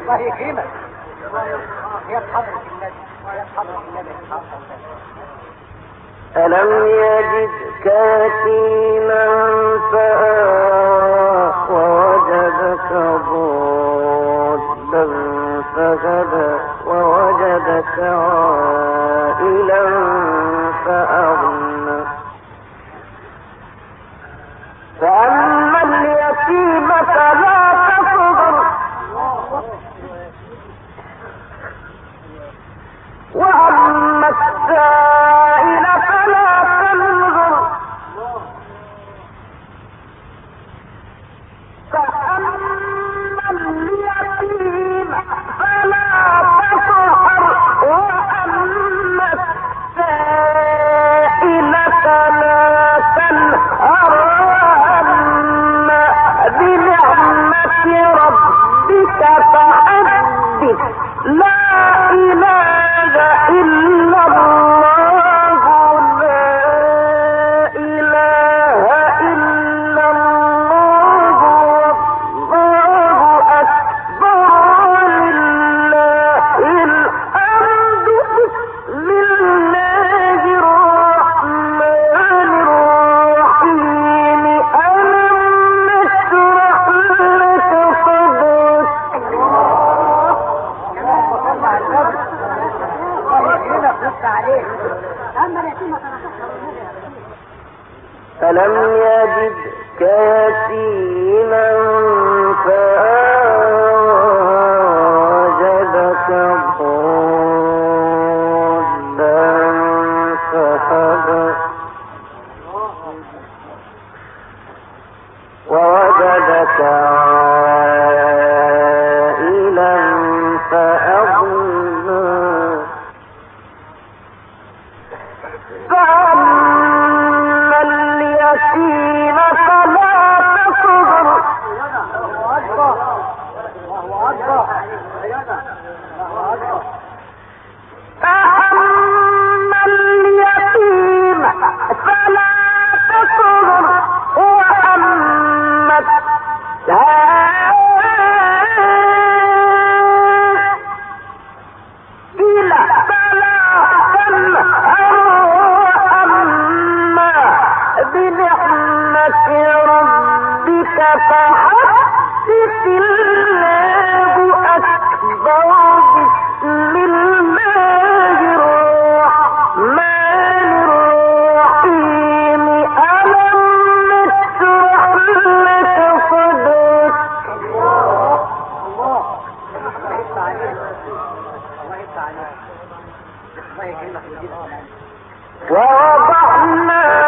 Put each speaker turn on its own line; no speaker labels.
الله
يكرمك. النبي
ألم يجدك يتيما فآوى ووجدك ضالا فهدى ووجدك عائلا ربك فحدث لا ألم يجدك يتيما فآوى ضدا ضالا فهدى ووجدك ووضعنا